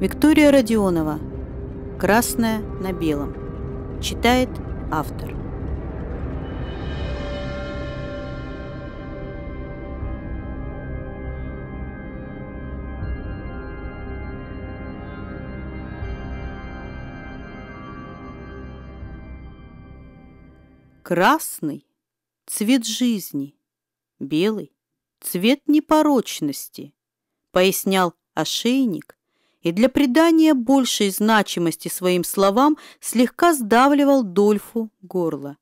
Виктория Родионова. Красное на белом. Читает автор. Красный – цвет жизни, белый – цвет непорочности, пояснял ошейник и для придания большей значимости своим словам слегка сдавливал Дольфу горло.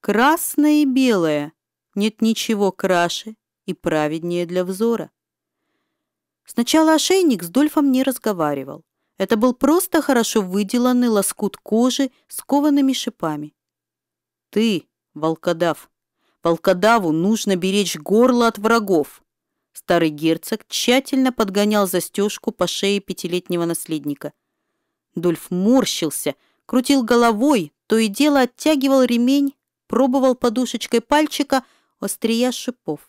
Красное и белое – нет ничего краше и праведнее для взора. Сначала ошейник с Дольфом не разговаривал. Это был просто хорошо выделанный лоскут кожи с коваными шипами. Ты, волкодав, волкодаву нужно беречь горло от врагов. Старый герцог тщательно подгонял застежку по шее пятилетнего наследника. Дольф морщился, крутил головой, то и дело оттягивал ремень, пробовал подушечкой пальчика острия шипов.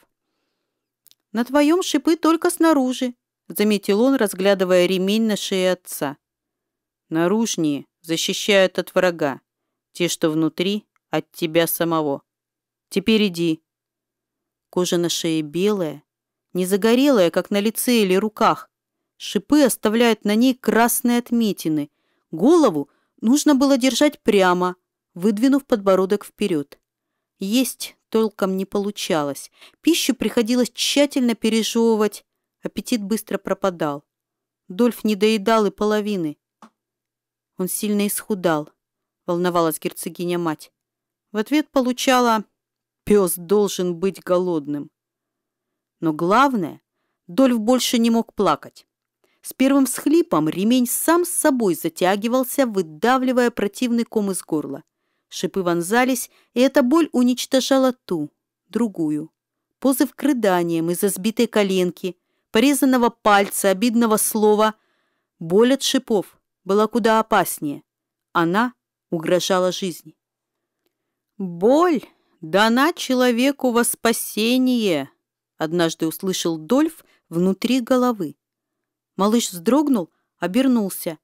«На твоем шипы только снаружи», — заметил он, разглядывая ремень на шее отца. «Наружние защищают от врага, те, что внутри, от тебя самого. Теперь иди». Кожа на шее белая, не загорелая, как на лице или руках. Шипы оставляют на ней красные отметины. Голову нужно было держать прямо, выдвинув подбородок вперед. Есть толком не получалось. Пищу приходилось тщательно пережевывать. Аппетит быстро пропадал. Дольф не доедал и половины. Он сильно исхудал, волновалась герцогиня-мать. В ответ получала «Пес должен быть голодным». Но главное, Дольф больше не мог плакать. С первым всхлипом ремень сам с собой затягивался, выдавливая противный ком из горла. Шипы вонзались, и эта боль уничтожала ту, другую. Позыв к рыданиям из-за сбитой коленки, порезанного пальца, обидного слова. Боль от шипов была куда опаснее. Она угрожала жизни. «Боль дана человеку во спасение», — однажды услышал Дольф внутри головы. Малыш вздрогнул, обернулся.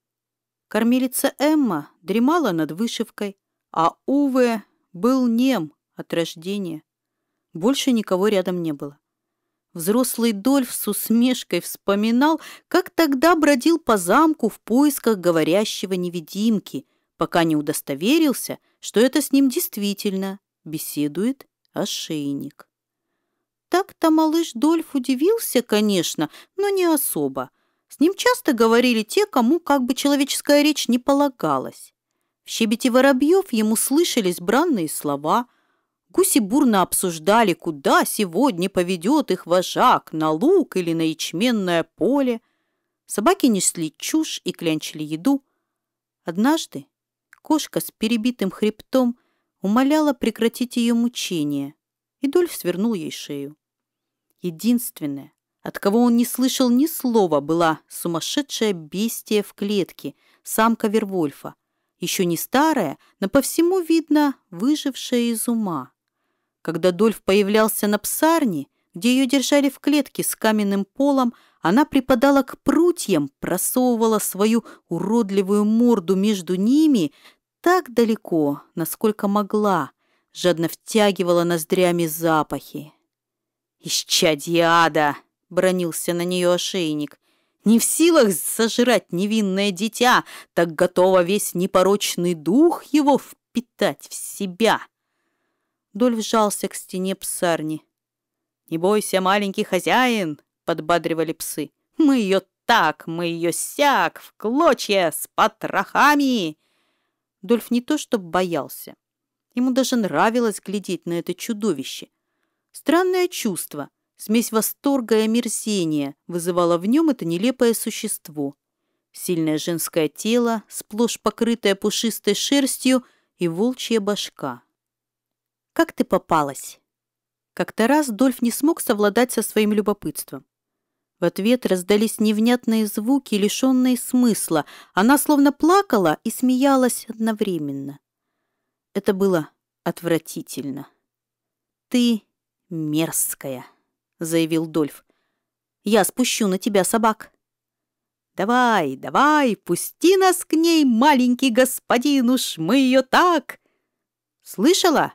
Кормилица Эмма дремала над вышивкой, а Уве был нем от рождения. Больше никого рядом не было. Взрослый Дольф с усмешкой вспоминал, как тогда бродил по замку в поисках говорящего невидимки, пока не удостоверился — что это с ним действительно беседует ошейник. Так-то малыш Дольф удивился, конечно, но не особо. С ним часто говорили те, кому как бы человеческая речь не полагалась. В щебете воробьев ему слышались бранные слова. Гуси бурно обсуждали, куда сегодня поведет их вожак, на луг или на ячменное поле. Собаки несли чушь и клянчили еду. Однажды Кошка с перебитым хребтом умоляла прекратить ее мучения, и Дольф свернул ей шею. Единственное, от кого он не слышал ни слова, была сумасшедшая бестия в клетке, самка Вервольфа, еще не старая, но по всему видно выжившая из ума. Когда Дольф появлялся на псарне, где ее держали в клетке с каменным полом, она припадала к прутьям, просовывала свою уродливую морду между ними так далеко, насколько могла, жадно втягивала ноздрями запахи. «Исчадье ада!» — бронился на нее ошейник. «Не в силах сожрать невинное дитя, так готова весь непорочный дух его впитать в себя!» Доль вжался к стене псарни. «Не бойся, маленький хозяин!» — подбадривали псы. «Мы ее так, мы ее сяк, в клочья, с потрохами!» Дольф не то чтобы боялся. Ему даже нравилось глядеть на это чудовище. Странное чувство, смесь восторга и омерзения вызывало в нем это нелепое существо. Сильное женское тело, сплошь покрытое пушистой шерстью и волчья башка. «Как ты попалась?» Как-то раз Дольф не смог совладать со своим любопытством. В ответ раздались невнятные звуки, лишенные смысла. Она словно плакала и смеялась одновременно. Это было отвратительно. «Ты мерзкая», — заявил Дольф. «Я спущу на тебя собак». Давай, давай, пусти нас к ней, маленький господин, уж мы ее так. Слышала?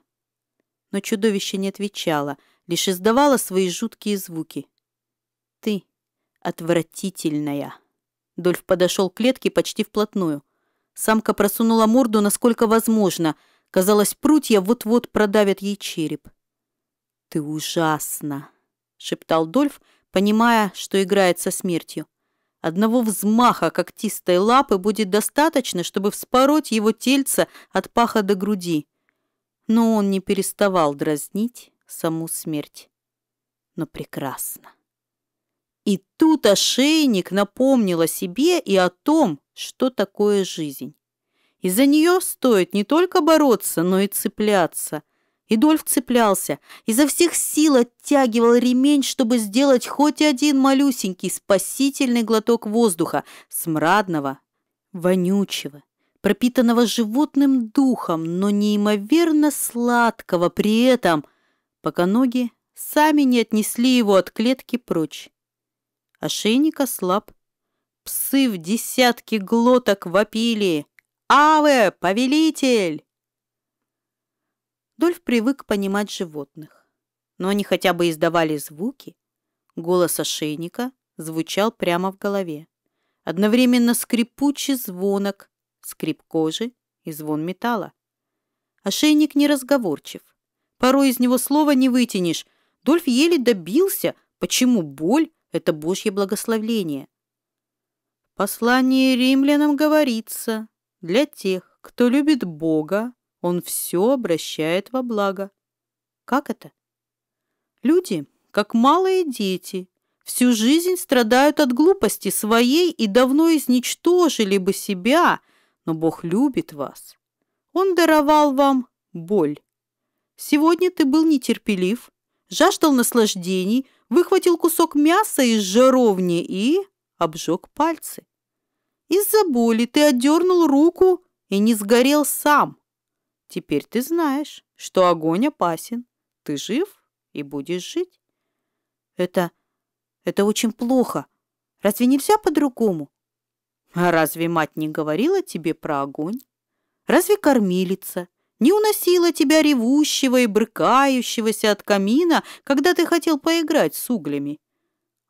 Но чудовище не отвечало, лишь издавало свои жуткие звуки. Ты отвратительная. Дольф подошел к клетке почти вплотную. Самка просунула морду, насколько возможно. Казалось, прутья вот-вот продавят ей череп. «Ты ужасна!» — шептал Дольф, понимая, что играет со смертью. Одного взмаха когтистой лапы будет достаточно, чтобы вспороть его тельце от паха до груди. Но он не переставал дразнить саму смерть. Но прекрасно. И тут ошейник напомнил о себе и о том, что такое жизнь. Из-за нее стоит не только бороться, но и цепляться – и Дольф цеплялся, изо всех сил оттягивал ремень, чтобы сделать хоть один малюсенький спасительный глоток воздуха, смрадного, вонючего, пропитанного животным духом, но неимоверно сладкого при этом, пока ноги сами не отнесли его от клетки прочь. Ошейник ослаб. Псы в десятки глоток вопили. «Аве, повелитель!» Дольф привык понимать животных. Но они хотя бы издавали звуки. Голос ошейника звучал прямо в голове. Одновременно скрипучий звонок, скрип кожи и звон металла. Ошейник неразговорчив. Порой из него слова не вытянешь. Дольф еле добился, почему боль — это Божье благословление. В послании римлянам говорится, для тех, кто любит Бога, он все обращает во благо. Как это? Люди, как малые дети, всю жизнь страдают от глупости своей и давно изничтожили бы себя, но Бог любит вас. Он даровал вам боль. Сегодня ты был нетерпелив, жаждал наслаждений, выхватил кусок мяса из жаровни и обжег пальцы. Из-за боли ты отдернул руку и не сгорел сам. Теперь ты знаешь, что огонь опасен. Ты жив и будешь жить. Это... это очень плохо. Разве нельзя по-другому? А разве мать не говорила тебе про огонь? Разве кормилица не уносила тебя ревущего и брыкающегося от камина, когда ты хотел поиграть с углями?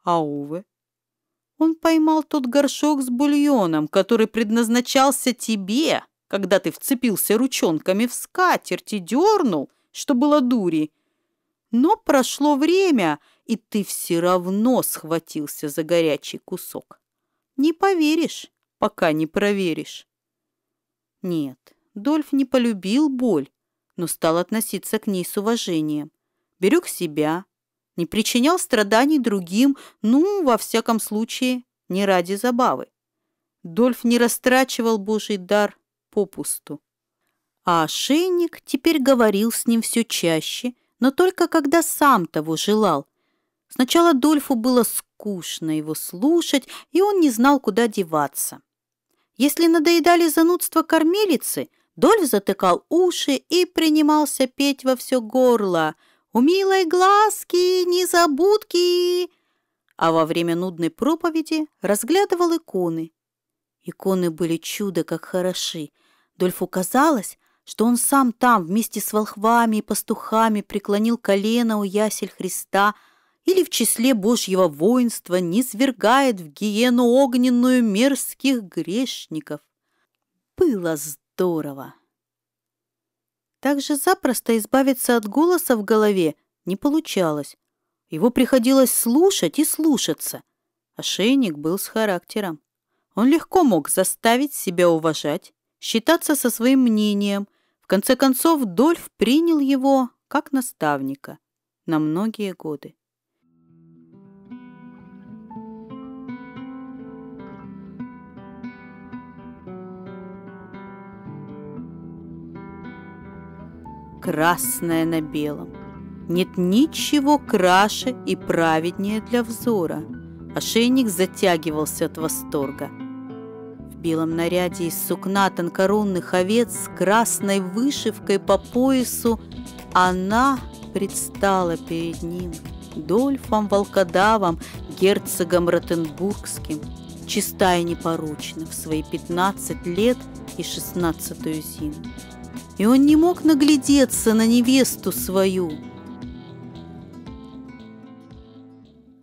А Уве? Он поймал тот горшок с бульоном, который предназначался тебе, когда ты вцепился ручонками в скатерть и дернул, что было дури. Но прошло время, и ты все равно схватился за горячий кусок. Не поверишь, пока не проверишь. Нет, Дольф не полюбил боль, но стал относиться к ней с уважением. Берег себя, не причинял страданий другим, ну, во всяком случае, не ради забавы. Дольф не растрачивал Божий дар попусту. А ошейник теперь говорил с ним все чаще, но только когда сам того желал. Сначала Дольфу было скучно его слушать, и он не знал, куда деваться. Если надоедали занудства кормилицы, Дольф затыкал уши и принимался петь во все горло «У милой глазки, незабудки!» А во время нудной проповеди разглядывал иконы. Иконы были чудо как хороши – Дольфу казалось, что он сам там вместе с волхвами и пастухами преклонил колено у ясель Христа или в числе Божьего воинства не свергает в гиену огненную мерзких грешников. Было здорово. Так же запросто избавиться от голоса в голове не получалось. Его приходилось слушать и слушаться. Ошейник был с характером. Он легко мог заставить себя уважать, считаться со своим мнением. В конце концов, Дольф принял его как наставника на многие годы. Красное на белом. Нет ничего краше и праведнее для взора. Ошейник затягивался от восторга белом наряде из сукна тонкорунных овец с красной вышивкой по поясу, она предстала перед ним, Дольфом Волкодавом, герцогом Ротенбургским, чиста и непорочна в свои пятнадцать лет и шестнадцатую зиму. И он не мог наглядеться на невесту свою.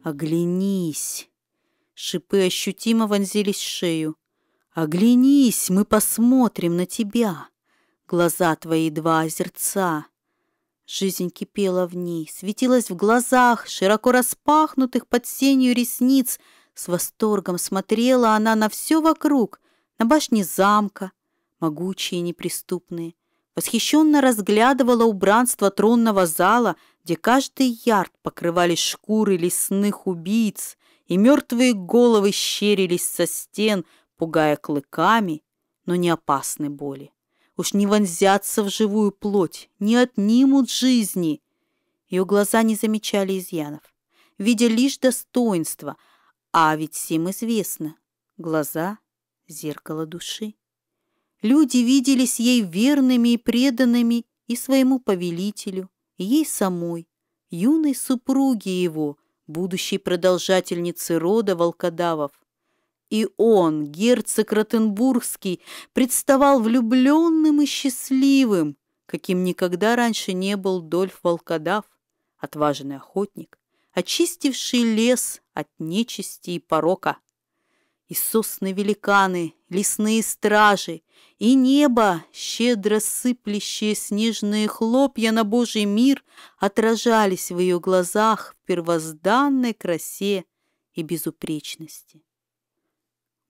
«Оглянись!» Шипы ощутимо вонзились в шею. «Оглянись, мы посмотрим на тебя!» Глаза твои два озерца. Жизнь кипела в ней, светилась в глазах, широко распахнутых под сенью ресниц. С восторгом смотрела она на все вокруг, на башни замка, могучие и неприступные. Восхищенно разглядывала убранство тронного зала, где каждый ярд покрывали шкуры лесных убийц, и мертвые головы щерились со стен, пугая клыками, но не опасны боли. Уж не вонзятся в живую плоть, не отнимут жизни. Ее глаза не замечали изъянов, видя лишь достоинство, а ведь всем известно, глаза — зеркало души. Люди виделись ей верными и преданными и своему повелителю, и ей самой, юной супруге его, будущей продолжательницы рода волкодавов. И он, герцог Ротенбургский, представал влюбленным и счастливым, каким никогда раньше не был Дольф Волкодав, отважный охотник, очистивший лес от нечисти и порока. И сосны-великаны, лесные стражи, и небо, щедро сыплющие снежные хлопья на Божий мир, отражались в ее глазах в первозданной красе и безупречности.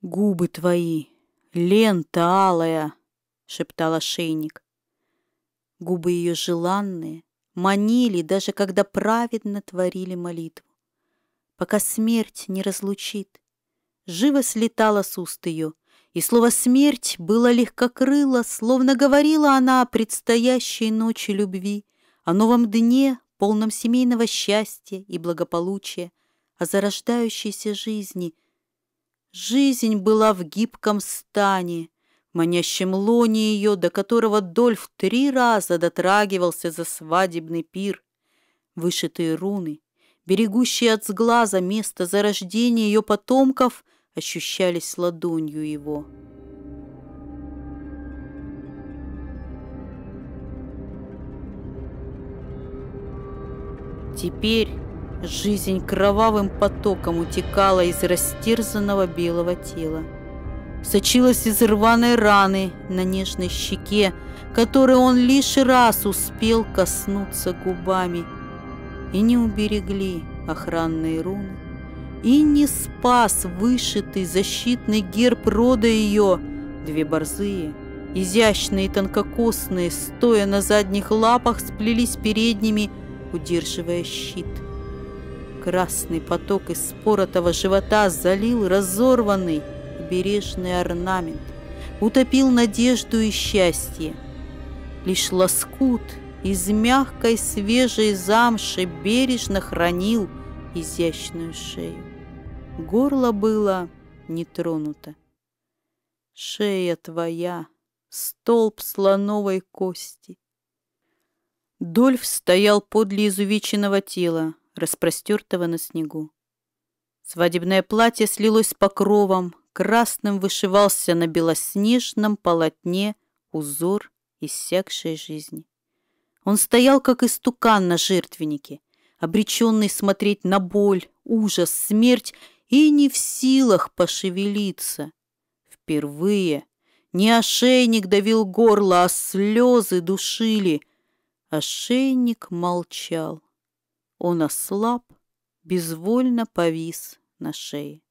«Губы твои, лента алая!» — шептал ошейник. Губы ее желанные манили, даже когда праведно творили молитву. Пока смерть не разлучит, живо слетала с уст ее, и слово «смерть» было легкокрыло, словно говорила она о предстоящей ночи любви, о новом дне, полном семейного счастья и благополучия, о зарождающейся жизни — Жизнь была в гибком стане, манящем лоне ее, до которого Дольф три раза дотрагивался за свадебный пир. Вышитые руны, берегущие от сглаза место зарождения ее потомков, ощущались ладонью его. Теперь Жизнь кровавым потоком утекала из растерзанного белого тела. Сочилась из рваной раны на нежной щеке, которой он лишь раз успел коснуться губами. И не уберегли охранные руны, и не спас вышитый защитный герб рода ее, две борзые, изящные и тонкокосные, стоя на задних лапах, сплелись передними, удерживая щит. Красный поток из споротого живота залил разорванный бережный орнамент, утопил надежду и счастье. Лишь лоскут из мягкой свежей замши бережно хранил изящную шею. Горло было не тронуто. Шея твоя, столб слоновой кости. Дольф стоял подле изувеченного тела, распростертого на снегу. Свадебное платье слилось с покровом, красным вышивался на белоснежном полотне узор иссякшей жизни. Он стоял, как истукан на жертвеннике, обреченный смотреть на боль, ужас, смерть и не в силах пошевелиться. Впервые не ошейник давил горло, а слезы душили. Ошейник молчал. Он ослаб, безвольно повис на шее.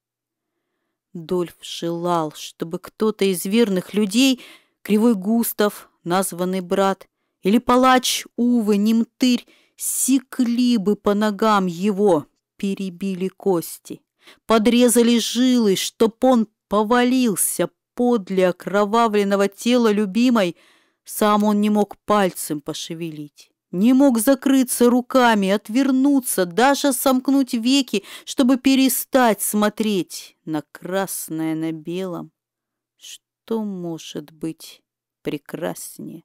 Дольф желал, чтобы кто-то из верных людей, Кривой Густав, названный брат, или палач Увы, Немтырь, секли бы по ногам его, перебили кости, подрезали жилы, чтоб он повалился подле окровавленного тела любимой, сам он не мог пальцем пошевелить не мог закрыться руками, отвернуться, даже сомкнуть веки, чтобы перестать смотреть на красное на белом. Что может быть прекраснее?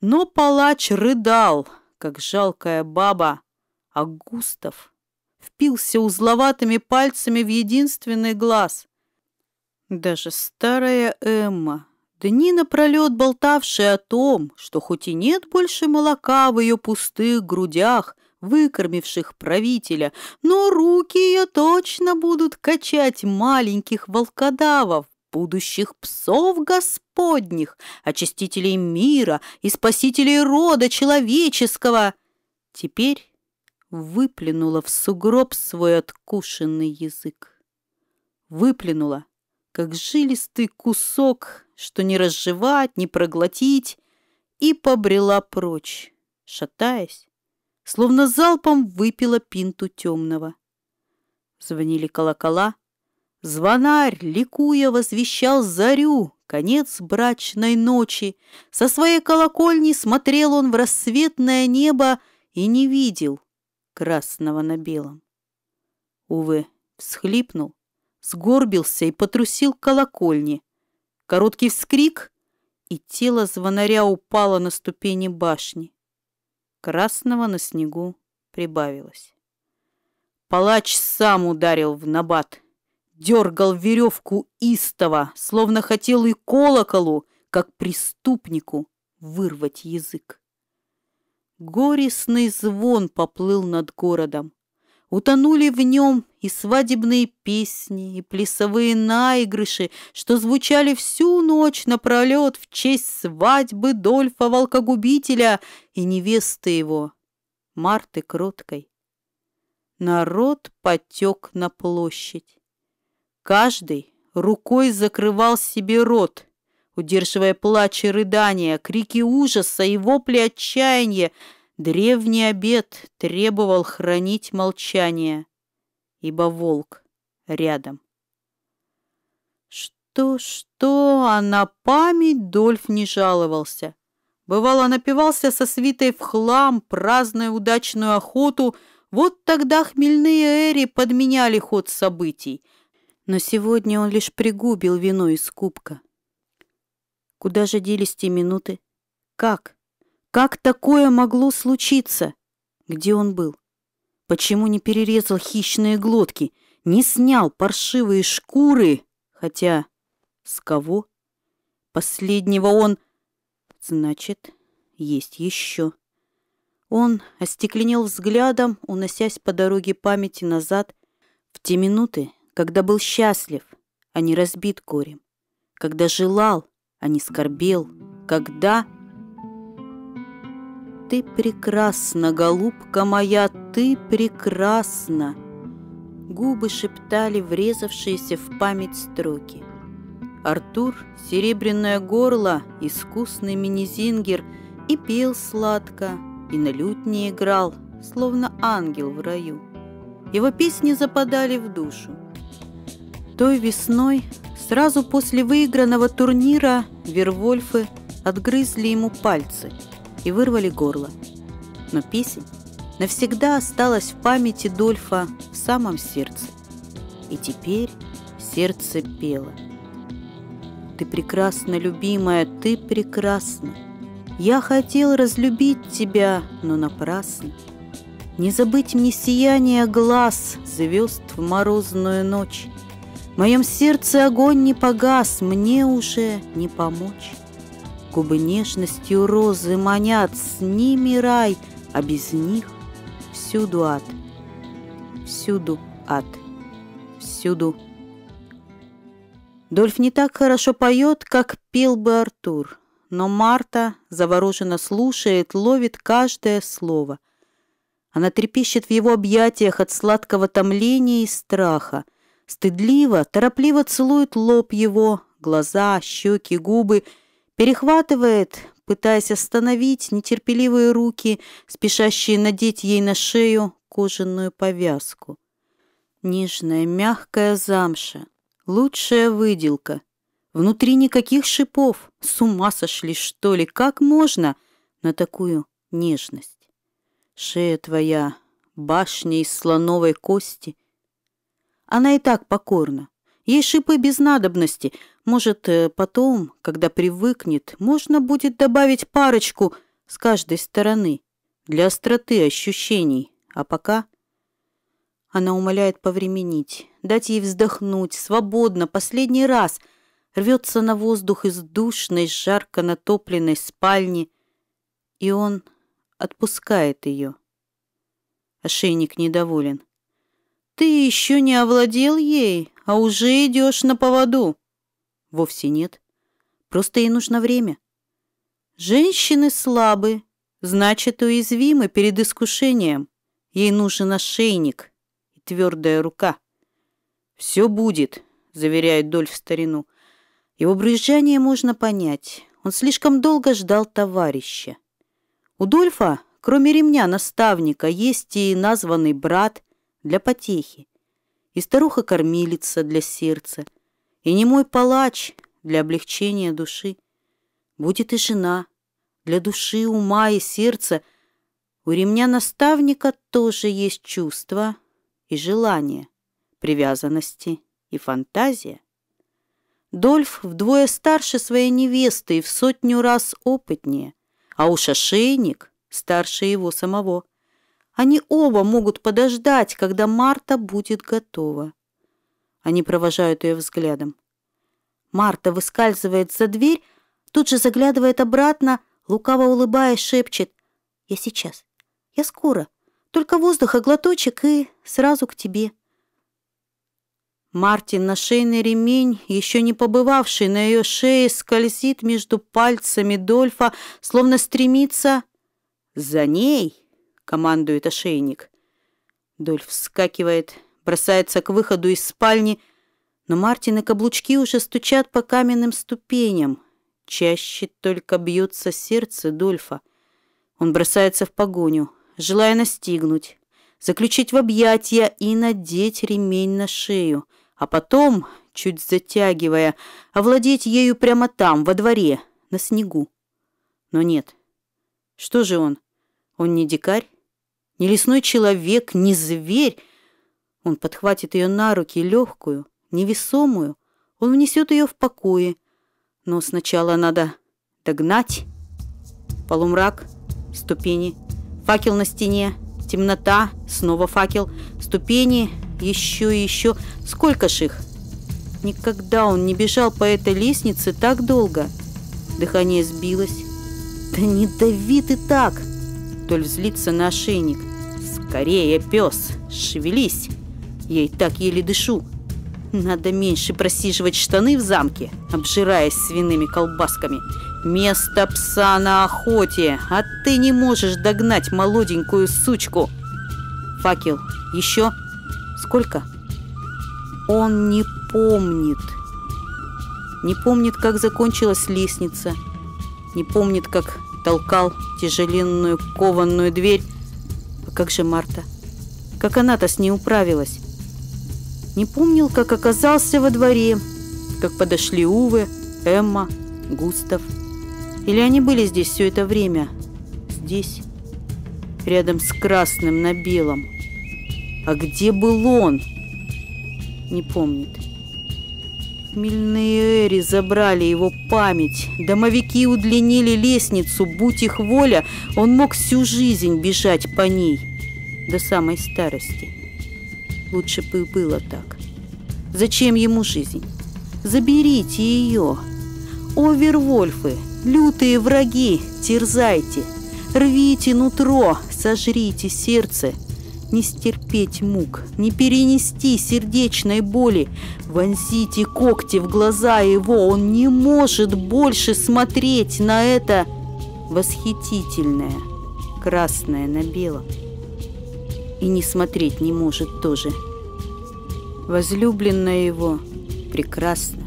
Но палач рыдал, как жалкая баба, а Густав впился узловатыми пальцами в единственный глаз. Даже старая Эмма, дни напролет болтавшая о том, что хоть и нет больше молока в ее пустых грудях, выкормивших правителя, но руки ее точно будут качать маленьких волкодавов, будущих псов господних, очистителей мира и спасителей рода человеческого. Теперь выплюнула в сугроб свой откушенный язык. Выплюнула, как жилистый кусок, что не разжевать, не проглотить, и побрела прочь, шатаясь, словно залпом выпила пинту темного. Звонили колокола, звонарь, ликуя, возвещал зарю, конец брачной ночи. Со своей колокольни смотрел он в рассветное небо и не видел красного на белом. Увы, всхлипнул, сгорбился и потрусил к колокольне. Короткий вскрик, и тело звонаря упало на ступени башни. Красного на снегу прибавилось. Палач сам ударил в набат, дергал веревку истово, словно хотел и колоколу, как преступнику, вырвать язык. Горестный звон поплыл над городом. Утонули в нем и свадебные песни, и плясовые наигрыши, что звучали всю ночь напролет в честь свадьбы Дольфа Волкогубителя и невесты его, Марты Кроткой. Народ потек на площадь. Каждый рукой закрывал себе рот, удерживая плач и рыдания, крики ужаса и вопли отчаяния. Древний обед требовал хранить молчание, ибо волк рядом. Что-что, а на память Дольф не жаловался. Бывало, напивался со свитой в хлам, празднуя удачную охоту. Вот тогда хмельные эри подменяли ход событий. Но сегодня он лишь пригубил вино из кубка. Куда же делись те минуты? Как? Как такое могло случиться? Где он был? Почему не перерезал хищные глотки? Не снял паршивые шкуры? Хотя с кого? Последнего он... Значит, есть еще. Он остекленел взглядом, уносясь по дороге памяти назад в те минуты, когда был счастлив, а не разбит горем, когда желал, а не скорбел, когда... Ты прекрасна, голубка моя, ты прекрасна! Губы шептали врезавшиеся в память строки. Артур, серебряное горло, искусный мини-зингер, и пел сладко, и на лютне играл, словно ангел в раю. Его песни западали в душу. Той весной Сразу после выигранного турнира Вервольфы отгрызли ему пальцы и вырвали горло. Но песень навсегда осталась в памяти Дольфа в самом сердце. И теперь сердце пело. Ты прекрасна, любимая, ты прекрасна. Я хотел разлюбить тебя, но напрасно. Не забыть мне сияние глаз звезд в морозную ночь. В моем сердце огонь не погас, мне уже не помочь. Губы нежностью розы манят, с ними рай, а без них всюду ад. Всюду ад. Всюду. Дольф не так хорошо поет, как пел бы Артур, но Марта завороженно слушает, ловит каждое слово. Она трепещет в его объятиях от сладкого томления и страха — стыдливо, торопливо целует лоб его, глаза, щеки, губы, перехватывает, пытаясь остановить нетерпеливые руки, спешащие надеть ей на шею кожаную повязку. Нежная, мягкая замша, лучшая выделка. Внутри никаких шипов. С ума сошли, что ли? Как можно на такую нежность? Шея твоя, башня из слоновой кости — она и так покорна. Ей шипы без надобности. Может, э, потом, когда привыкнет, можно будет добавить парочку с каждой стороны для остроты ощущений. А пока... Она умоляет повременить, дать ей вздохнуть, свободно, последний раз. Рвется на воздух из душной, жарко натопленной спальни. И он отпускает ее. Ошейник недоволен. «Ты еще не овладел ей, а уже идешь на поводу». Вовсе нет. Просто ей нужно время. Женщины слабы, значит, уязвимы перед искушением. Ей нужен ошейник и твердая рука. «Все будет», — заверяет Дольф старину. Его брюзжание можно понять. Он слишком долго ждал товарища. У Дольфа, кроме ремня наставника, есть и названный брат для потехи, и старуха-кормилица для сердца, и немой палач для облегчения души. Будет и жена для души, ума и сердца. У ремня наставника тоже есть чувства и желания, привязанности и фантазия. Дольф вдвое старше своей невесты и в сотню раз опытнее, а уж ошейник старше его самого. Они оба могут подождать, когда Марта будет готова. Они провожают ее взглядом. Марта выскальзывает за дверь, тут же заглядывает обратно, лукаво улыбаясь, шепчет. «Я сейчас. Я скоро. Только воздуха глоточек и сразу к тебе». Мартин на шейный ремень, еще не побывавший на ее шее, скользит между пальцами Дольфа, словно стремится «За ней!» — командует ошейник. Дольф вскакивает, бросается к выходу из спальни, но Мартины каблучки уже стучат по каменным ступеням. Чаще только бьется сердце Дольфа. Он бросается в погоню, желая настигнуть, заключить в объятия и надеть ремень на шею, а потом, чуть затягивая, овладеть ею прямо там, во дворе, на снегу. Но нет. Что же он? Он не дикарь, не лесной человек, не зверь. Он подхватит ее на руки, легкую, невесомую, он внесет ее в покое. Но сначала надо догнать. Полумрак, ступени, факел на стене, темнота, снова факел, ступени, еще и еще. Сколько ж их? Никогда он не бежал по этой лестнице так долго. Дыхание сбилось. Да не дави ты так! Толь злится на ошейник. Скорее, пес, шевелись. Я и так еле дышу. Надо меньше просиживать штаны в замке, обжираясь свиными колбасками. Место пса на охоте, а ты не можешь догнать молоденькую сучку. Факел. Еще? Сколько? Он не помнит. Не помнит, как закончилась лестница. Не помнит, как толкал тяжеленную кованную дверь. А как же Марта? Как она-то с ней управилась? Не помнил, как оказался во дворе, как подошли Увы, Эмма, Густав. Или они были здесь все это время? Здесь, рядом с красным на белом. А где был он? Не помнит. Хмельные Эри забрали его память. Домовики удлинили лестницу. Будь их воля, он мог всю жизнь бежать по ней. До самой старости. Лучше бы было так. Зачем ему жизнь? Заберите ее. О, Вервольфы, лютые враги, терзайте. Рвите нутро, сожрите сердце. Не стерпеть мук, не перенести сердечной боли. Вонзите когти в глаза его, он не может больше смотреть на это восхитительное, красное на белом и не смотреть не может тоже. Возлюбленная его прекрасна,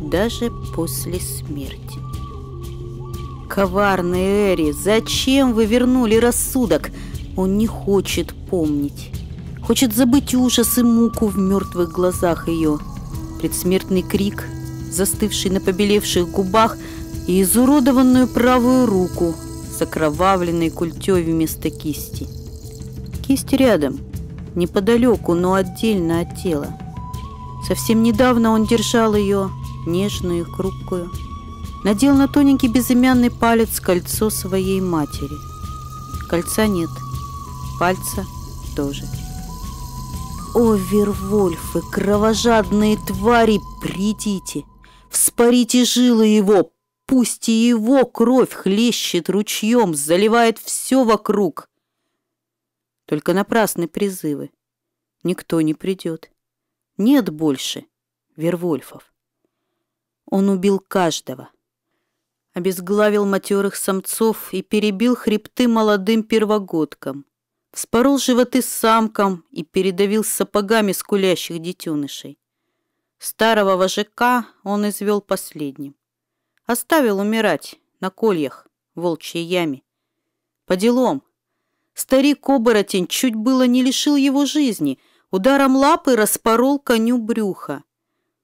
даже после смерти. Коварный Эри, зачем вы вернули рассудок? Он не хочет помнить. Хочет забыть ужас и муку в мертвых глазах ее. Предсмертный крик, застывший на побелевших губах, и изуродованную правую руку с окровавленной культей вместо кисти. Кисть рядом, неподалеку, но отдельно от тела. Совсем недавно он держал ее, нежную и хрупкую. Надел на тоненький безымянный палец кольцо своей матери. Кольца нет, пальца тоже. О, Вервольфы, кровожадные твари, придите, вспорите жилы его, пусть и его кровь хлещет ручьем, заливает все вокруг. Только напрасны призывы. Никто не придет. Нет больше Вервольфов. Он убил каждого. Обезглавил матерых самцов и перебил хребты молодым первогодкам. Вспорол животы самкам и передавил сапогами скулящих детенышей. Старого вожака он извел последним. Оставил умирать на кольях в волчьей яме. По делам. Старик-оборотень чуть было не лишил его жизни. Ударом лапы распорол коню брюха.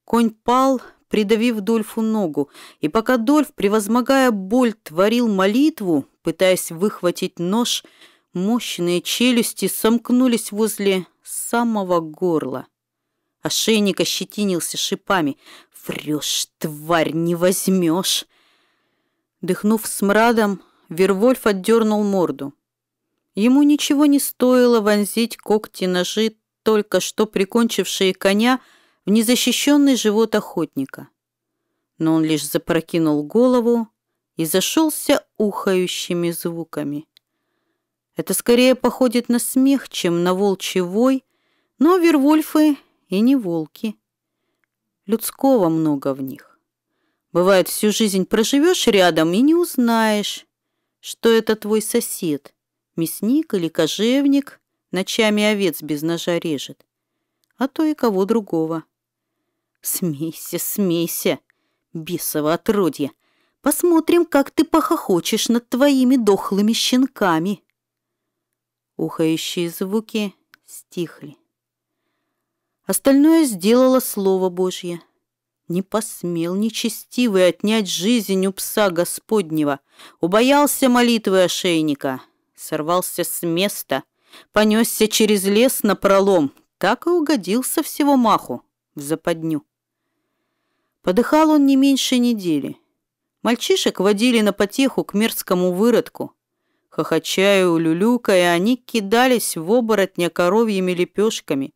Конь пал, придавив Дольфу ногу, и пока Дольф, превозмогая боль, творил молитву, пытаясь выхватить нож, мощные челюсти сомкнулись возле самого горла. Ошейник ощетинился шипами. «Врешь, тварь, не возьмешь!» Дыхнув смрадом, Вервольф отдернул морду. Ему ничего не стоило вонзить когти-ножи, только что прикончившие коня в незащищенный живот охотника. Но он лишь запрокинул голову и зашелся ухающими звуками. Это скорее походит на смех, чем на волчий вой, но Вервольфы и не волки. Людского много в них. Бывает, всю жизнь проживешь рядом и не узнаешь, что это твой сосед, мясник или кожевник, ночами овец без ножа режет, а то и кого другого. Смейся, смейся, бесово отродье. Посмотрим, как ты похохочешь над твоими дохлыми щенками. Ухающие звуки стихли. Остальное сделало Слово Божье. Не посмел нечестивый отнять жизнь у пса Господнего, убоялся молитвы ошейника, сорвался с места, понесся через лес на пролом, так и угодился всего маху в западню. Подыхал он не меньше недели. Мальчишек водили на потеху к мерзкому выродку, Хохоча и они кидались в оборотня коровьими лепешками.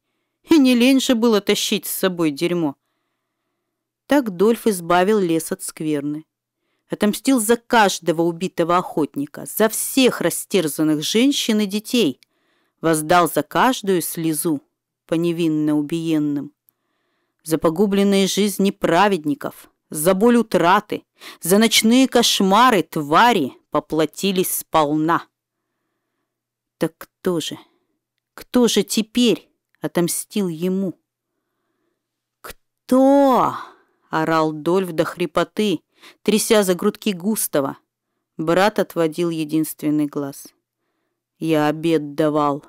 И не лень же было тащить с собой дерьмо. Так Дольф избавил лес от скверны. Отомстил за каждого убитого охотника, за всех растерзанных женщин и детей. Воздал за каждую слезу по невинно убиенным. За погубленные жизни праведников, за боль утраты, за ночные кошмары твари, поплатились сполна. Так кто же, кто же теперь отомстил ему? «Кто?» — орал Дольф до хрипоты, тряся за грудки Густава. Брат отводил единственный глаз. «Я обед давал».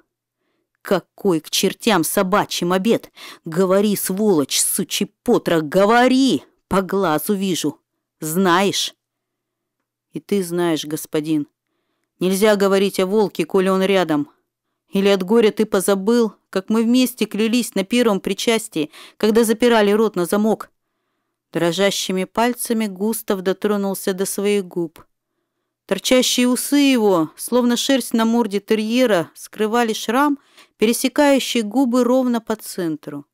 «Какой к чертям собачьим обед? Говори, сволочь, сучий потрох, говори! По глазу вижу. Знаешь?» И ты знаешь, господин, нельзя говорить о волке, коли он рядом. Или от горя ты позабыл, как мы вместе клялись на первом причастии, когда запирали рот на замок. Дрожащими пальцами Густав дотронулся до своих губ. Торчащие усы его, словно шерсть на морде терьера, скрывали шрам, пересекающий губы ровно по центру.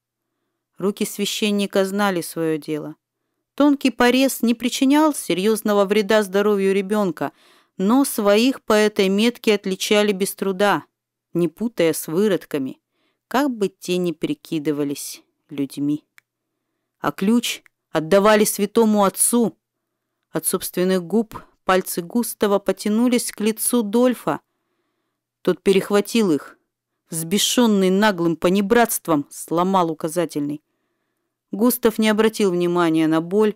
Руки священника знали свое дело. Тонкий порез не причинял серьезного вреда здоровью ребенка, но своих по этой метке отличали без труда, не путая с выродками, как бы те ни прикидывались людьми. А ключ отдавали святому отцу. От собственных губ пальцы Густава потянулись к лицу Дольфа. Тот перехватил их, взбешенный наглым понебратством, сломал указательный. Густав не обратил внимания на боль,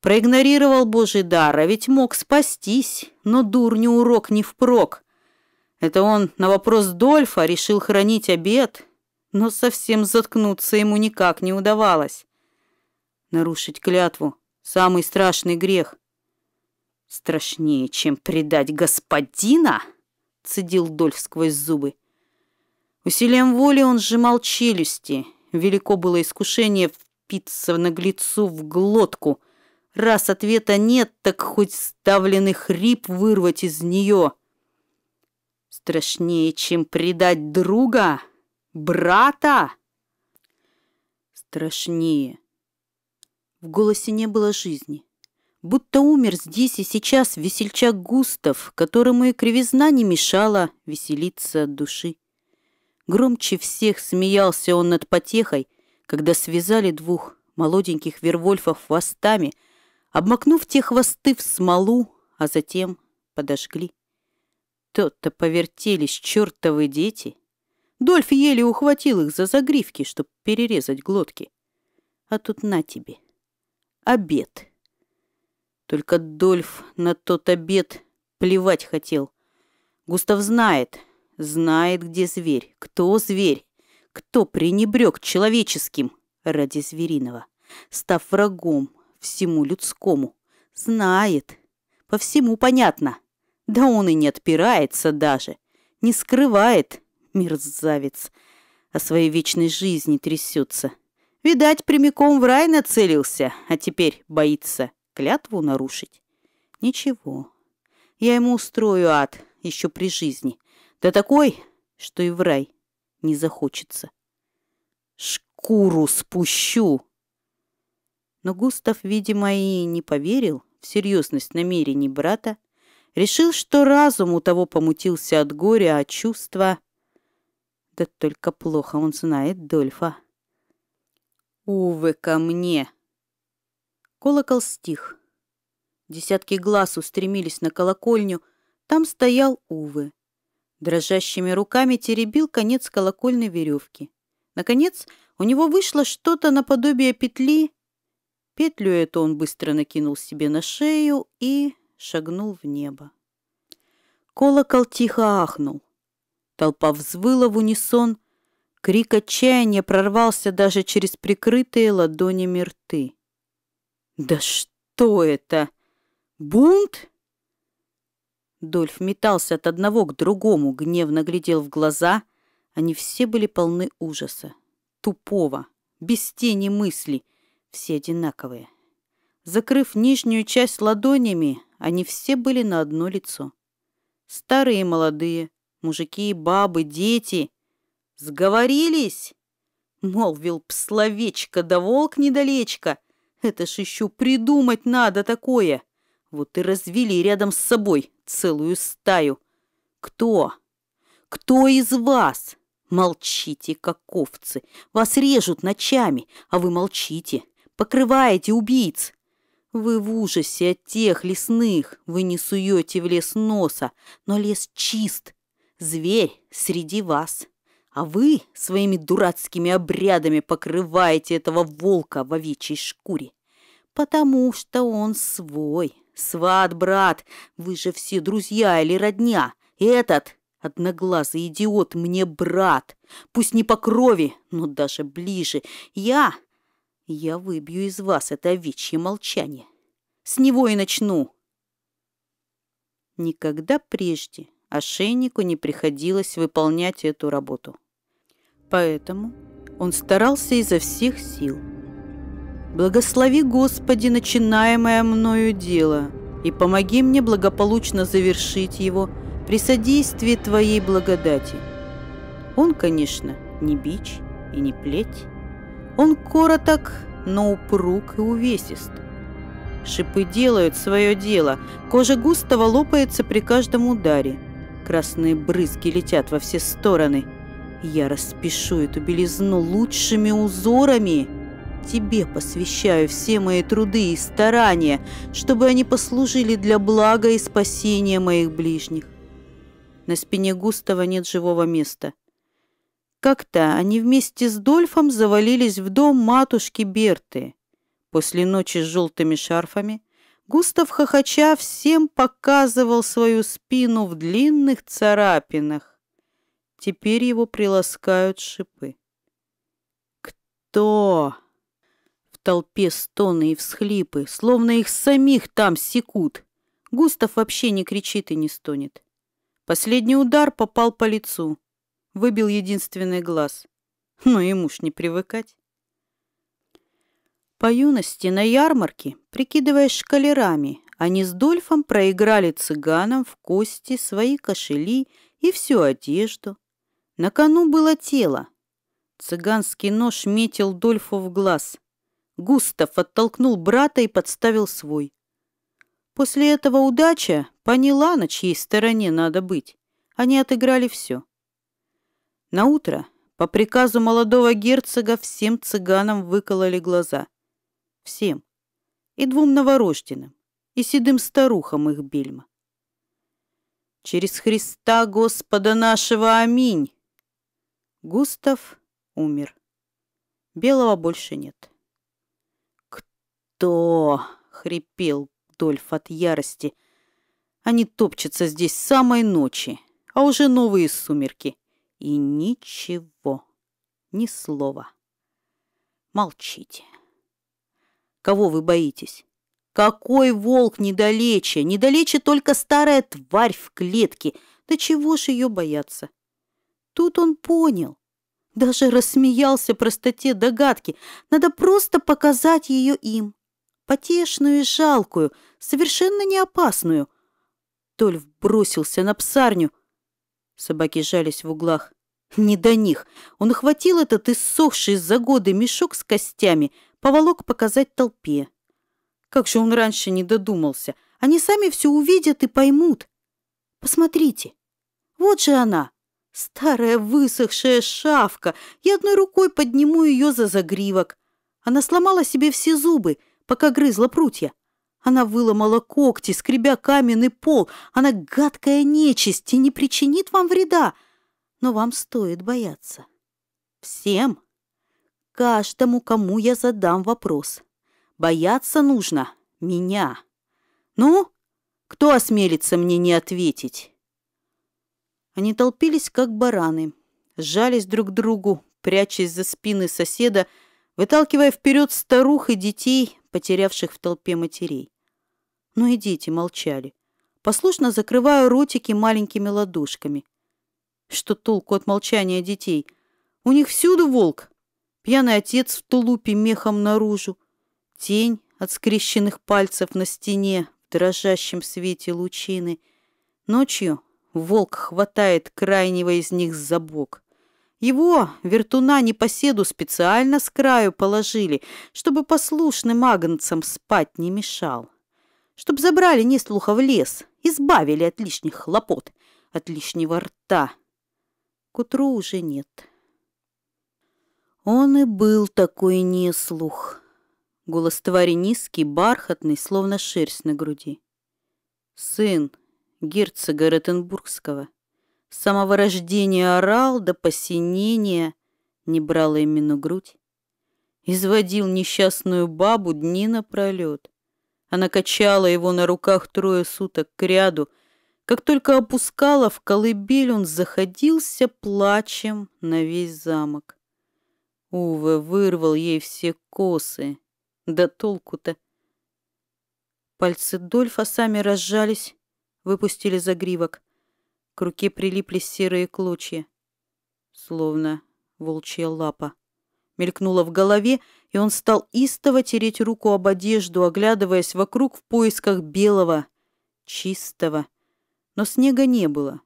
проигнорировал Божий дар, а ведь мог спастись, но дурню урок не впрок. Это он на вопрос Дольфа решил хранить обед, но совсем заткнуться ему никак не удавалось. Нарушить клятву — самый страшный грех. «Страшнее, чем предать господина?» — цедил Дольф сквозь зубы. Усилием воли он сжимал челюсти. Велико было искушение впиться наглецу в глотку. Раз ответа нет, так хоть ставленный хрип вырвать из нее. Страшнее, чем предать друга, брата, страшнее. В голосе не было жизни. Будто умер здесь и сейчас весельчак Густав, которому и кривизна не мешала веселиться от души. Громче всех смеялся он над потехой, когда связали двух молоденьких вервольфов хвостами, обмакнув те хвосты в смолу, а затем подожгли. То-то повертелись чертовы дети. Дольф еле ухватил их за загривки, чтоб перерезать глотки. А тут на тебе. Обед. Только Дольф на тот обед плевать хотел. Густав знает, знает, где зверь, кто зверь, кто пренебрег человеческим ради звериного, став врагом всему людскому. Знает, по всему понятно. Да он и не отпирается даже, не скрывает, мерзавец, о своей вечной жизни трясется. Видать, прямиком в рай нацелился, а теперь боится клятву нарушить. Ничего, я ему устрою ад еще при жизни. Да такой, что и в рай не захочется. Шкуру спущу. Но Густав, видимо, и не поверил в серьезность намерений брата, решил, что разум у того помутился от горя, а чувства... Да только плохо он знает Дольфа. «Увы, ко мне!» Колокол стих. Десятки глаз устремились на колокольню. Там стоял Увы. Дрожащими руками теребил конец колокольной веревки. Наконец, у него вышло что-то наподобие петли. Петлю эту он быстро накинул себе на шею и шагнул в небо. Колокол тихо ахнул. Толпа взвыла в унисон. Крик отчаяния прорвался даже через прикрытые ладонями рты. Да что это? Бунт? Дольф метался от одного к другому, гневно глядел в глаза. Они все были полны ужаса. Тупого, без тени мысли. Все одинаковые. Закрыв нижнюю часть ладонями, они все были на одно лицо. Старые и молодые, мужики и бабы, дети. Сговорились? Молвил псловечко, да волк недалечко. Это ж еще придумать надо такое. Вот и развели рядом с собой целую стаю. Кто? Кто из вас? Молчите, как овцы. Вас режут ночами, а вы молчите. Покрываете убийц. Вы в ужасе от тех лесных. Вы не суете в лес носа, но лес чист. Зверь среди вас. А вы своими дурацкими обрядами покрываете этого волка в овечьей шкуре. Потому что он свой. Сват, брат, вы же все друзья или родня. Этот одноглазый идиот мне брат. Пусть не по крови, но даже ближе. Я... Я выбью из вас это овечье молчание. С него и начну. Никогда прежде ошейнику не приходилось выполнять эту работу. Поэтому он старался изо всех сил. «Благослови, Господи, начинаемое мною дело, и помоги мне благополучно завершить его при содействии Твоей благодати». Он, конечно, не бич и не плеть. Он короток, но упруг и увесист. Шипы делают свое дело, кожа густого лопается при каждом ударе. Красные брызги летят во все стороны – я распишу эту белизну лучшими узорами. Тебе посвящаю все мои труды и старания, чтобы они послужили для блага и спасения моих ближних. На спине Густава нет живого места. Как-то они вместе с Дольфом завалились в дом матушки Берты. После ночи с желтыми шарфами Густав хохоча всем показывал свою спину в длинных царапинах. Теперь его приласкают шипы. Кто? Толпе стоны и всхлипы, словно их самих там секут. Густав вообще не кричит и не стонет. Последний удар попал по лицу. Выбил единственный глаз. Но ему ж не привыкать. По юности на ярмарке, прикидываясь шкалерами, они с Дольфом проиграли цыганам в кости свои кошели и всю одежду. На кону было тело. Цыганский нож метил Дольфу в глаз. Густав оттолкнул брата и подставил свой. После этого удача поняла, на чьей стороне надо быть. Они отыграли все. На утро по приказу молодого герцога всем цыганам выкололи глаза. Всем. И двум новорожденным, и седым старухам их бельма. Через Христа Господа нашего, аминь! Густав умер. Белого больше нет. «Кто?» — хрипел Дольф от ярости. «Они топчутся здесь самой ночи, а уже новые сумерки. И ничего, ни слова. Молчите. Кого вы боитесь? Какой волк недалече? Недалече только старая тварь в клетке. Да чего ж ее бояться? Тут он понял. Даже рассмеялся простоте догадки. Надо просто показать ее им. Потешную и жалкую, совершенно не опасную. Тольф бросился на псарню. Собаки жались в углах. Не до них. Он охватил этот иссохший за годы мешок с костями, поволок показать толпе. Как же он раньше не додумался. Они сами все увидят и поймут. Посмотрите. Вот же она. Старая высохшая шавка. Я одной рукой подниму ее за загривок. Она сломала себе все зубы, пока грызла прутья. Она выломала когти, скребя каменный пол. Она гадкая нечисть и не причинит вам вреда. Но вам стоит бояться. Всем. Каждому, кому я задам вопрос. Бояться нужно меня. Ну, кто осмелится мне не ответить? Они толпились, как бараны, сжались друг к другу, прячась за спины соседа, выталкивая вперед старух и детей, потерявших в толпе матерей. Но и дети молчали, послушно закрывая ротики маленькими ладошками. Что толку от молчания детей? У них всюду волк. Пьяный отец в тулупе мехом наружу. Тень от скрещенных пальцев на стене в дрожащем свете лучины. Ночью волк хватает крайнего из них за бок. Его, вертуна непоседу, специально с краю положили, чтобы послушным агнцам спать не мешал чтоб забрали неслуха в лес, избавили от лишних хлопот, от лишнего рта. К утру уже нет. Он и был такой неслух. Голос твари низкий, бархатный, словно шерсть на груди. Сын герцога Ротенбургского. С самого рождения орал до посинения, не брала именно грудь. Изводил несчастную бабу дни напролет. Она качала его на руках трое суток к ряду. Как только опускала в колыбель, он заходился плачем на весь замок. Уве вырвал ей все косы. Да толку-то. Пальцы Дольфа сами разжались, выпустили загривок. К руке прилипли серые клочья, словно волчья лапа мелькнуло в голове, и он стал истово тереть руку об одежду, оглядываясь вокруг в поисках белого, чистого. Но снега не было,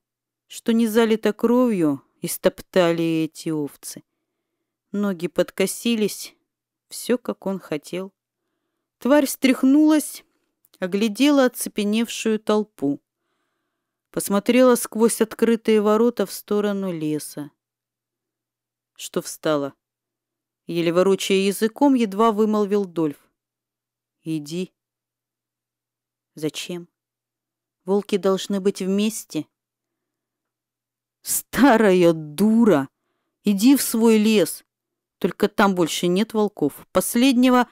что не залито кровью, и стоптали эти овцы. Ноги подкосились, все, как он хотел. Тварь встряхнулась, оглядела оцепеневшую толпу. Посмотрела сквозь открытые ворота в сторону леса. Что встала? Еле ворочая языком, едва вымолвил Дольф. «Иди». «Зачем? Волки должны быть вместе». «Старая дура! Иди в свой лес. Только там больше нет волков. Последнего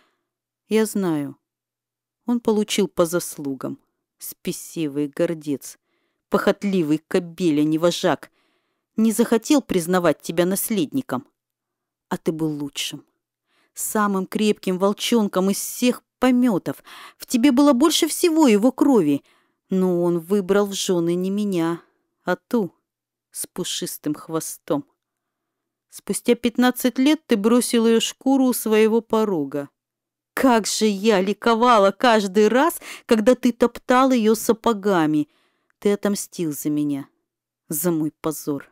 я знаю. Он получил по заслугам. Спесивый гордец, похотливый кобель, а не вожак. Не захотел признавать тебя наследником а ты был лучшим. Самым крепким волчонком из всех пометов. В тебе было больше всего его крови. Но он выбрал в жены не меня, а ту с пушистым хвостом. Спустя пятнадцать лет ты бросил ее шкуру у своего порога. Как же я ликовала каждый раз, когда ты топтал ее сапогами. Ты отомстил за меня, за мой позор.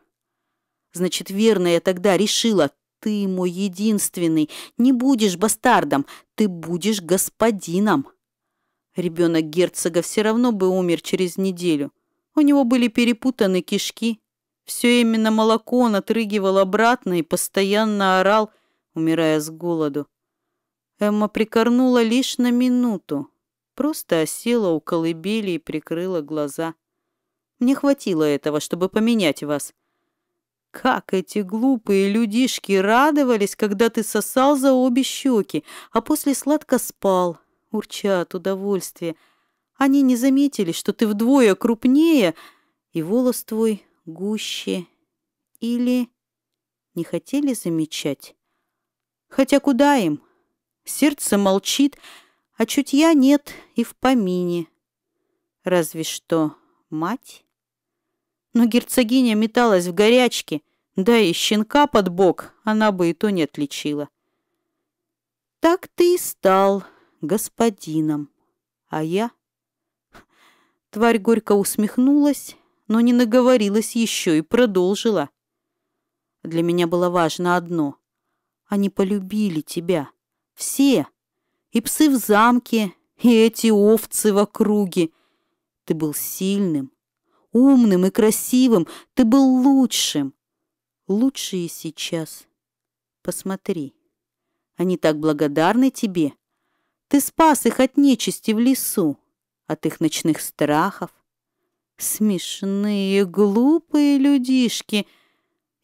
Значит, верно я тогда решила, ты мой единственный. Не будешь бастардом, ты будешь господином. Ребенок герцога все равно бы умер через неделю. У него были перепутаны кишки. Все именно молоко он отрыгивал обратно и постоянно орал, умирая с голоду. Эмма прикорнула лишь на минуту. Просто осела у колыбели и прикрыла глаза. Мне хватило этого, чтобы поменять вас. Как эти глупые людишки радовались, когда ты сосал за обе щеки, а после сладко спал, урча от удовольствия. Они не заметили, что ты вдвое крупнее, и волос твой гуще. Или не хотели замечать? Хотя куда им? Сердце молчит, а чутья нет и в помине. Разве что мать? Но герцогиня металась в горячке, да и щенка под бок она бы и то не отличила. Так ты и стал господином, а я... Тварь горько усмехнулась, но не наговорилась еще и продолжила. Для меня было важно одно. Они полюбили тебя. Все. И псы в замке, и эти овцы в округе. Ты был сильным, умным и красивым. Ты был лучшим. Лучше и сейчас. Посмотри. Они так благодарны тебе. Ты спас их от нечисти в лесу, от их ночных страхов. Смешные, глупые людишки.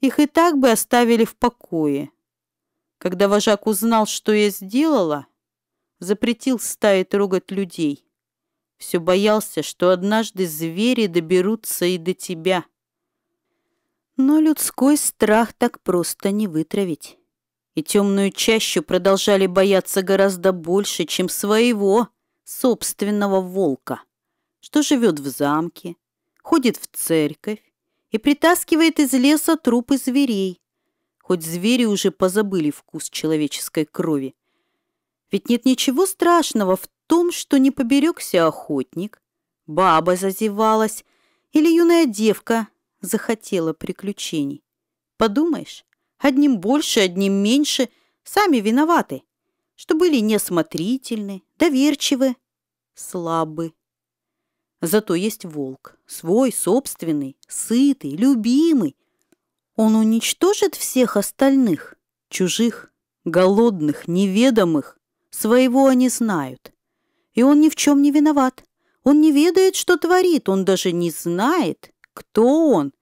Их и так бы оставили в покое. Когда вожак узнал, что я сделала, запретил стае трогать людей. Все боялся, что однажды звери доберутся и до тебя. Но людской страх так просто не вытравить. И темную чащу продолжали бояться гораздо больше, чем своего собственного волка, что живет в замке, ходит в церковь и притаскивает из леса трупы зверей, хоть звери уже позабыли вкус человеческой крови. Ведь нет ничего страшного в том, что не поберегся охотник, баба зазевалась или юная девка захотела приключений. Подумаешь, одним больше, одним меньше, сами виноваты, что были неосмотрительны, доверчивы, слабы. Зато есть волк, свой, собственный, сытый, любимый, он уничтожит всех остальных, чужих, голодных, неведомых. Своего они знают. И он ни в чем не виноват. Он не ведает, что творит. Он даже не знает, кто он.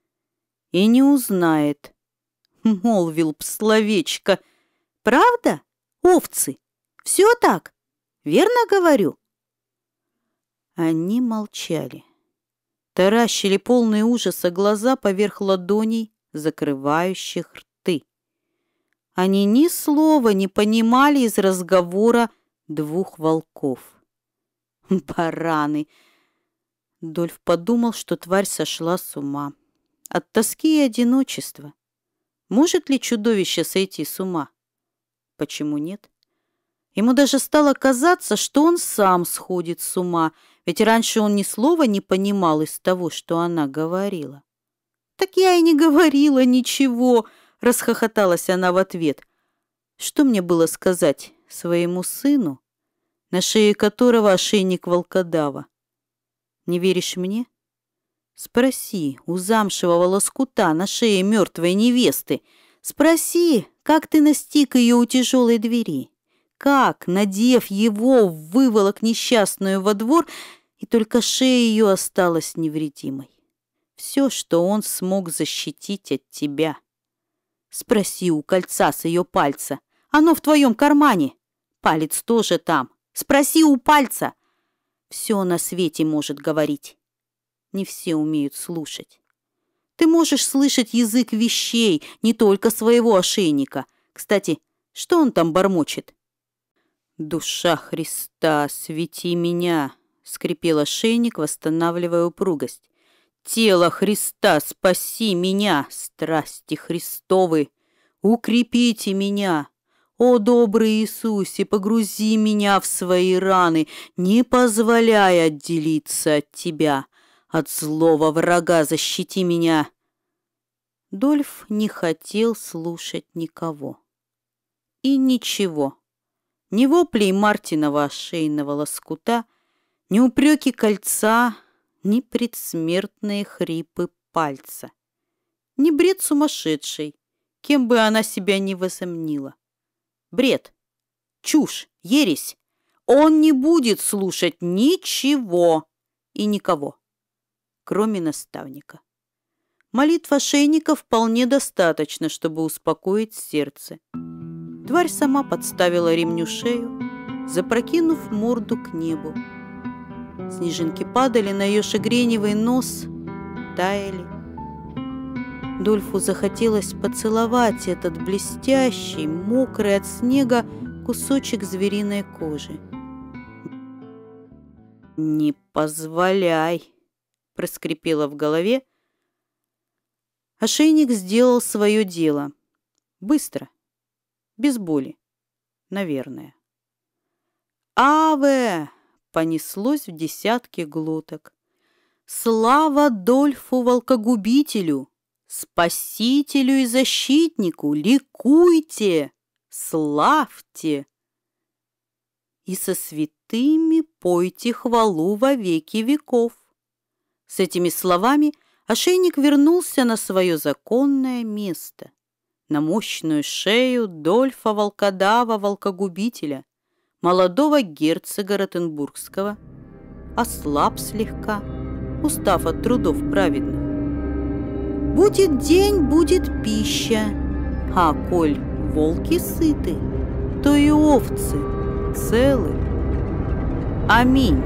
И не узнает. Молвил словечко. Правда, овцы? Все так? Верно говорю? Они молчали. Таращили полные ужаса глаза поверх ладоней, закрывающих рты. Они ни слова не понимали из разговора двух волков. Бараны! Дольф подумал, что тварь сошла с ума. От тоски и одиночества. Может ли чудовище сойти с ума? Почему нет? Ему даже стало казаться, что он сам сходит с ума, ведь раньше он ни слова не понимал из того, что она говорила. «Так я и не говорила ничего», — расхохоталась она в ответ. «Что мне было сказать своему сыну, на шее которого ошейник волкодава? Не веришь мне? Спроси у замшевого лоскута на шее мертвой невесты. Спроси, как ты настиг ее у тяжелой двери. Как, надев его, выволок несчастную во двор, и только шея ее осталась невредимой все, что он смог защитить от тебя. Спроси у кольца с ее пальца. Оно в твоем кармане. Палец тоже там. Спроси у пальца. Все на свете может говорить. Не все умеют слушать. Ты можешь слышать язык вещей, не только своего ошейника. Кстати, что он там бормочет? «Душа Христа, свети меня!» — скрипел ошейник, восстанавливая упругость. Тело Христа, спаси меня, страсти Христовы, укрепите меня. О, добрый Иисусе, погрузи меня в свои раны, не позволяй отделиться от Тебя. От злого врага защити меня. Дольф не хотел слушать никого. И ничего. Ни воплей Мартинова ошейного лоскута, ни упреки кольца, ни предсмертные хрипы пальца. Ни бред сумасшедший, кем бы она себя ни возомнила. Бред, чушь, ересь. Он не будет слушать ничего и никого, кроме наставника. Молитв ошейника вполне достаточно, чтобы успокоить сердце. Тварь сама подставила ремню шею, запрокинув морду к небу. Снежинки падали на ее шагреневый нос, таяли. Дольфу захотелось поцеловать этот блестящий, мокрый от снега кусочек звериной кожи. «Не позволяй!» – проскрипело в голове, Ошейник сделал свое дело. Быстро. Без боли. Наверное. «Аве!» — понеслось в десятки глоток. «Слава Дольфу Волкогубителю! Спасителю и защитнику! Ликуйте! Славьте!» И со святыми пойте хвалу во веки веков. С этими словами — Ошейник вернулся на свое законное место, на мощную шею Дольфа Волкодава Волкогубителя, молодого герцога Ротенбургского, ослаб слегка, устав от трудов праведных. Будет день, будет пища, а коль волки сыты, то и овцы целы. Аминь.